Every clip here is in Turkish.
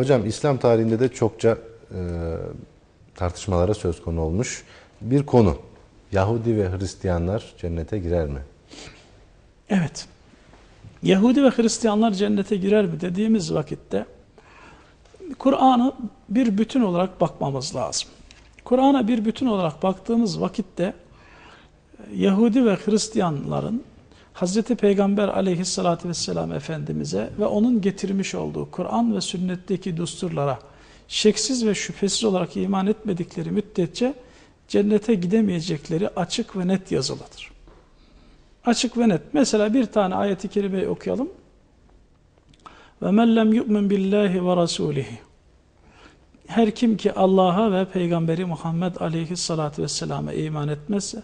Hocam İslam tarihinde de çokça e, tartışmalara söz konu olmuş bir konu. Yahudi ve Hristiyanlar cennete girer mi? Evet. Yahudi ve Hristiyanlar cennete girer mi dediğimiz vakitte Kur'an'ı bir bütün olarak bakmamız lazım. Kur'an'a bir bütün olarak baktığımız vakitte Yahudi ve Hristiyanların Hz. Peygamber aleyhissalatü vesselam Efendimiz'e ve onun getirmiş olduğu Kur'an ve sünnetteki düsturlara şeksiz ve şüphesiz olarak iman etmedikleri müddetçe cennete gidemeyecekleri açık ve net yazılıdır. Açık ve net. Mesela bir tane ayeti kerimeyi okuyalım. Lem yu'min billahi ve rasulihi. Her kim ki Allah'a ve Peygamberi Muhammed aleyhissalatü vesselama iman etmezse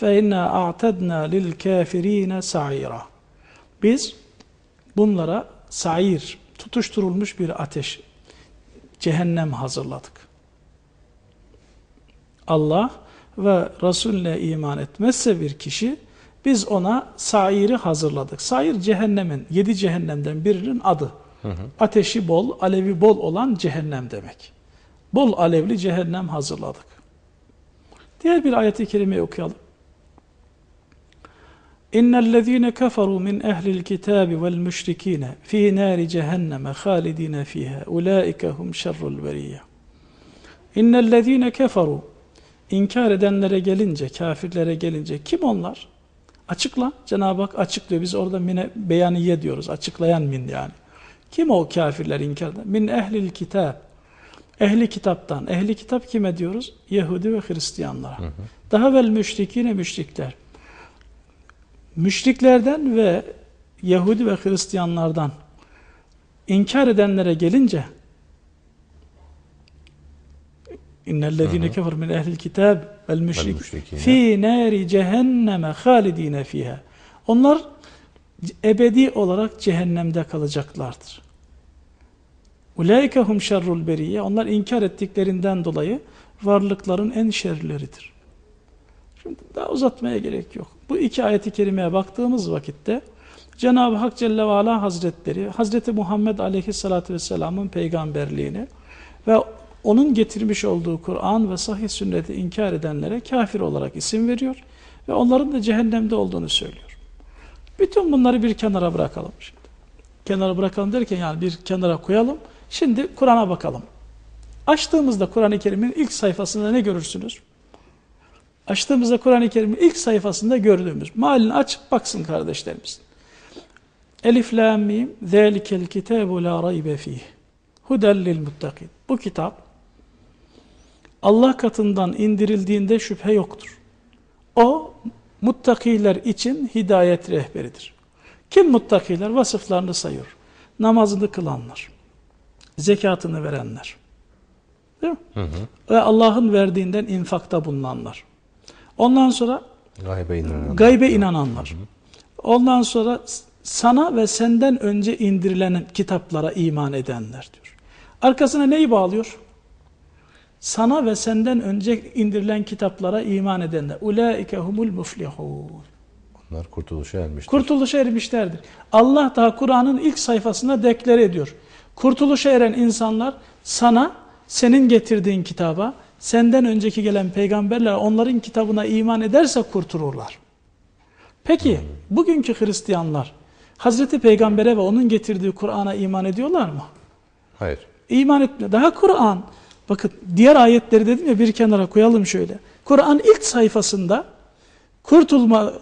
فَاِنَّا اَعْتَدْنَا لِلْكَافِر۪ينَ سَعِيرًا Biz bunlara sair, tutuşturulmuş bir ateş, cehennem hazırladık. Allah ve Resulüne iman etmezse bir kişi, biz ona sairi hazırladık. Sair cehennemin, yedi cehennemden birinin adı. Hı hı. Ateşi bol, alevi bol olan cehennem demek. Bol alevli cehennem hazırladık. Diğer bir ayeti kerimeyi okuyalım. İnnellezîne keferû min ehlil kitâbi vel müşrikîne fî nâri cehenneme hâlidîne fîhâ ulâike hum şerrul beriyye. İnnellezîne keferû İnkar edenlere gelince, kafirlere gelince kim onlar? Açıkla. Cenab-ı Hak açıklıyor. Biz orada mine beyaniye diyoruz. Açıklayan min yani. Kim o kafirler inkar eden? Min ehlil kitab. Ehli kitaptan. Ehli kitap kime diyoruz? Yahudi ve Hristiyanlara. Hı hı. Daha vel müşrikine müşrikler müşriklerden ve Yahudi ve Hristiyanlardan inkar edenlere gelince İnnellezîne kefer min ehlil kitab vel müşrik fi nâri cehenneme halidîne fiha. Onlar ebedi olarak cehennemde kalacaklardır. Ulaike hum şerrul beriye. Onlar inkar ettiklerinden dolayı varlıkların en şerleridir. Şimdi daha uzatmaya gerek yok. Bu iki ayeti kerimeye baktığımız vakitte Cenab-ı Hak Celle ve Ala Hazretleri Hazreti Muhammed Aleyhisselatü Vesselam'ın peygamberliğini ve onun getirmiş olduğu Kur'an ve sahih sünneti inkar edenlere kafir olarak isim veriyor ve onların da cehennemde olduğunu söylüyor. Bütün bunları bir kenara bırakalım şimdi. Kenara bırakalım derken yani bir kenara koyalım. Şimdi Kur'an'a bakalım. Açtığımızda Kur'an-ı Kerim'in ilk sayfasında ne görürsünüz? Açtığımızda Kur'an-ı Kerim'in ilk sayfasında gördüğümüz. Malini açıp baksın kardeşlerimiz. Elif lam mim zalikel kitabu la raybe fih. Huden lil muttakin. Bu kitap Allah katından indirildiğinde şüphe yoktur. O muttakiler için hidayet rehberidir. Kim muttakiler? Vasıflarını sayıyor. Namazını kılanlar, zekatını verenler, değil mi? Hı hı. Ve Allah'ın verdiğinden infakta bulunanlar. Ondan sonra gaybe inananlar. Gaybe inananlar. Ondan sonra sana ve senden önce indirilen kitaplara iman edenler diyor. Arkasına neyi bağlıyor? Sana ve senden önce indirilen kitaplara iman edenler. Ulaike humul muflihun. Onlar kurtuluşa ermiştir. Kurtuluşa ermişlerdir. Allah daha Kur'an'ın ilk sayfasında deklare ediyor. Kurtuluşa eren insanlar sana, senin getirdiğin kitaba, senden önceki gelen peygamberler onların kitabına iman ederse kurtulurlar. Peki bugünkü Hristiyanlar Hazreti Peygamber'e ve onun getirdiği Kur'an'a iman ediyorlar mı? Hayır. İman etmiyor. Daha Kur'an, bakın diğer ayetleri dedim ya bir kenara koyalım şöyle. Kur'an ilk sayfasında kurtulma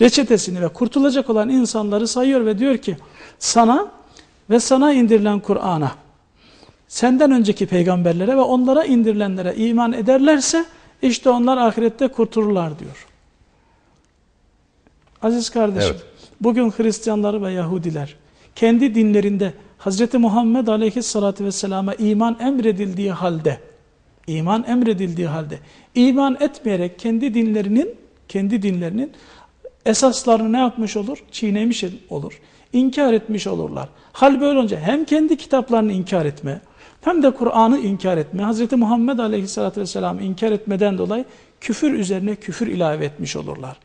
reçetesini ve kurtulacak olan insanları sayıyor ve diyor ki sana ve sana indirilen Kur'an'a senden önceki peygamberlere ve onlara indirilenlere iman ederlerse işte onlar ahirette kurtulurlar diyor. Aziz kardeşim, evet. bugün Hristiyanlar ve Yahudiler kendi dinlerinde Hz. Muhammed Aleyhisselatü Vesselam'a iman emredildiği halde iman emredildiği halde iman etmeyerek kendi dinlerinin kendi dinlerinin esaslarını ne yapmış olur? Çiğnemiş olur. İnkar etmiş olurlar. Hal böyle olunca hem kendi kitaplarını inkar etme, hem de Kur'an'ı inkar etme, Hz. Muhammed Aleyhisselatü Vesselam'ı inkar etmeden dolayı küfür üzerine küfür ilave etmiş olurlar.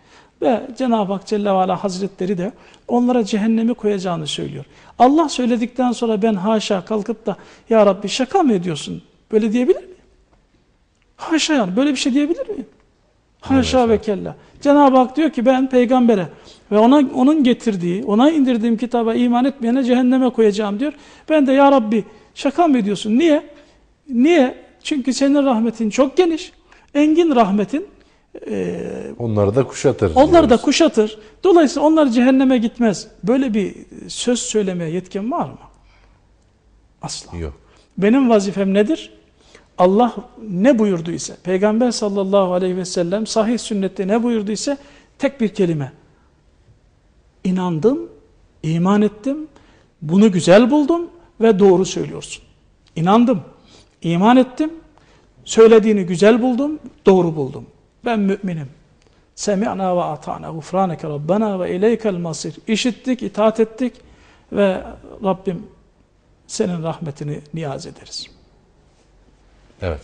Ve Cenab-ı Hak Celle ve Ala Hazretleri de onlara cehennemi koyacağını söylüyor. Allah söyledikten sonra ben haşa kalkıp da Ya Rabbi şaka mı ediyorsun? Böyle diyebilir miyim? Haşa yani böyle bir şey diyebilir miyim? Haşa ve kella. Cenab-ı Hak diyor ki ben peygambere ve ona onun getirdiği, ona indirdiğim kitaba iman etmeyene cehenneme koyacağım diyor. Ben de ya Rabbi şaka mı ediyorsun? Niye? Niye? Çünkü senin rahmetin çok geniş. Engin rahmetin e, Onları da kuşatır. onları da diyoruz. kuşatır. Dolayısıyla onlar cehenneme gitmez. Böyle bir söz söylemeye yetkin var mı? Asla. Yok. Benim vazifem nedir? Allah ne buyurduysa, Peygamber sallallahu aleyhi ve sellem sahih sünnette ne buyurduysa tek bir kelime. İnandım, iman ettim, bunu güzel buldum ve doğru söylüyorsun. İnandım, iman ettim, söylediğini güzel buldum, doğru buldum. Ben müminim. Semi'na ve ata'na gufraneke rabbena ve ileykel masir. İşittik, itaat ettik ve Rabbim senin rahmetini niyaz ederiz. Evet.